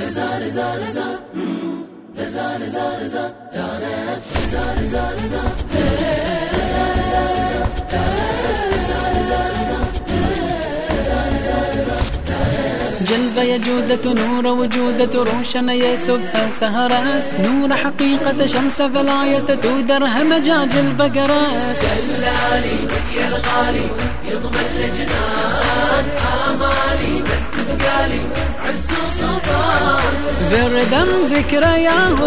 رزا رزا رزا. رزا رزا رزا. يا رزا رزا رزا. جلب يا جودة نور وجودة روشن يا سبحة سهرس نور حقيقة شمس فلاية تودرها مجاج البقرس الغالي يضمن لجنان آمالي بس تبقالي عز وسلطان بردم ذكرياه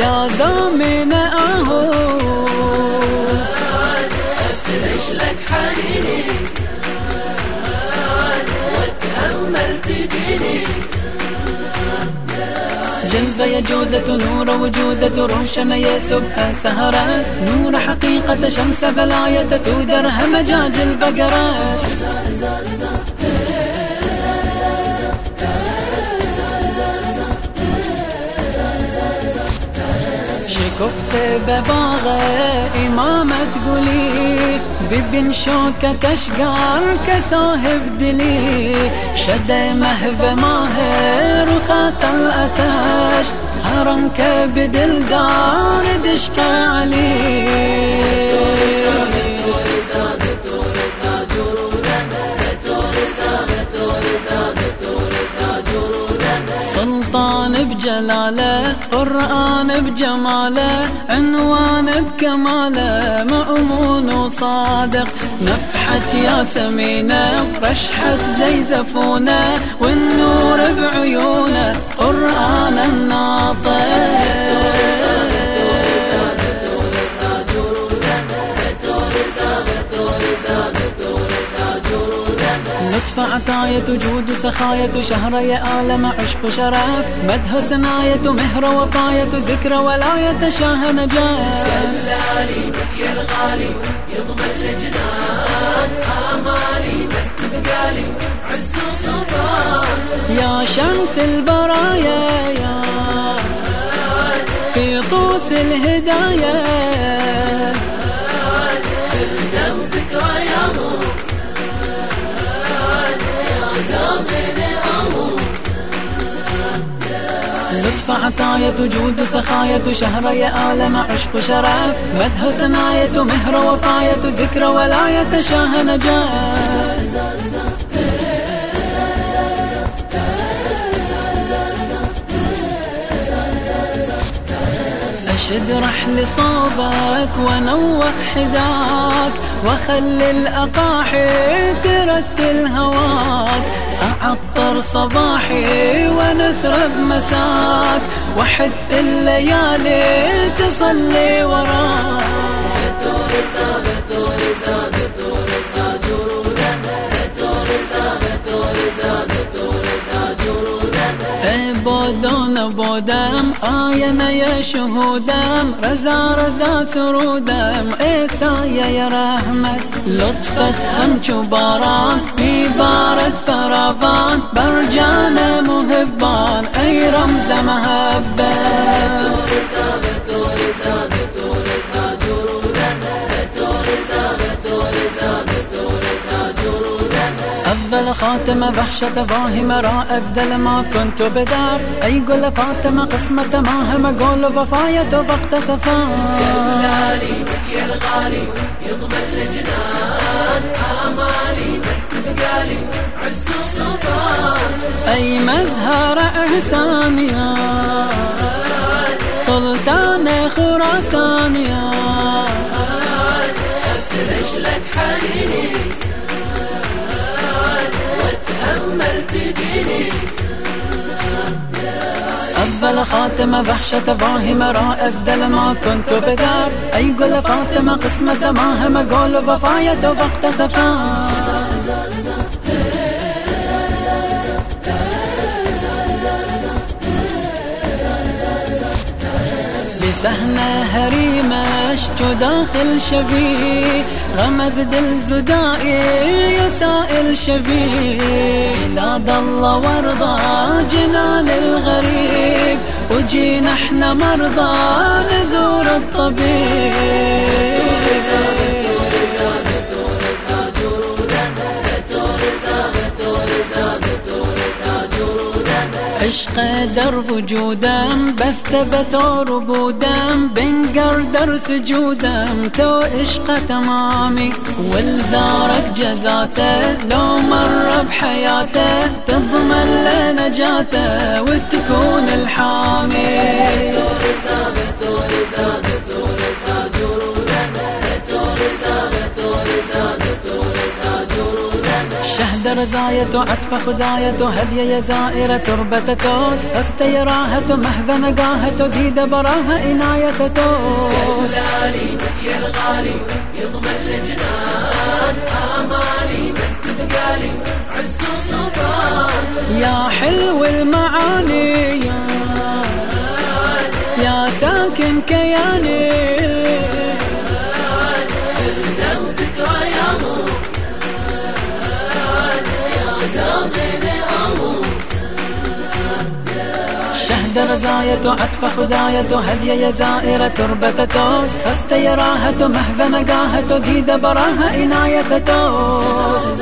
يا زامن اهو افترش لك حنيني واتأمل تجيني. جلب يجودة نور وجودة روشن يسبها سهرات نور حقيقة شمس بلاية تودر همجاج البقرات خفت بباغة إمامة تقولي ببن شوكة تشقر كساهب دلي. شدة مهب ماهر وخاتل أتاش هرم كبد الدار دشك علي. قرآن بجماله عنوان بكماله مأمون وصادق. نفحة ياسمينه رشحة زي زفونه والنور لطف عطاية جود سخاية شهر يا آلم عشق شرف مدح سناية مهر وفاية ذكر ولاية شاه نجاة دلالي بك يا الغالي يضمن لجنان آمالي بس تبقالي عز وسلطان. يا شمس البرايا يا في طوس الهدايا. لطف عطاية جود سخاية شهر يا آلم عشق شرف مدح سناية مهر وفاية ذكر ولاية شاه نجاة أشد رحل صوبك ونوخ حداك وخلي الأقاحي ترتل هواك. أعطر صباحي ونثرب مساك وحث الليالي تصلي وراك. خودم آینه شهودم رضا رضا سرودم ای سایه رحمت. لطفت همچو باران میبارد فراوان بر جان محبان ای رمز محبت. خاتمة وحشة فاهمة را أزدل ما كنت بدار. أي قول فاطمة قسمة ما هم قول وفاية وقت سفار دلالي بك يا الغالي يضمن لجنان آمالي بس تبقالي عز وسلطان أي مزهر إحسانيا سلطان خاتمة وحشة فاهمة را أزدل ما كنت بدار. أي قول فاطمة قسمة ما هم قول وفاية وقت سفار بسهنة هريمش جو داخل شبيه غمز دل زدائي يسائل شبيه لا ضل وارضى جنان الغريب. وجينا إحنا مرضى نزور الطبيب. عشق در وجودم بسته به تار و پودم بنگر در سجودم تو عشق تمامی. والزارك جزاته لو مر بحياته تضمن لنجاته وتكون الحامي. رزاية عطف خداية هدي يا زائرة تربة توس. قست يراهة مهذ نقاهة ديد براها إناية توس. يا الغالي يضمن لجنان آمالي بس تبقالي عز وسلطان يا حلو المعاني يا ساكن كياني. رزاية عطف خداية يا زائرة تربة توس خست يراهة مهذ نقاهة ديد براها إناية توس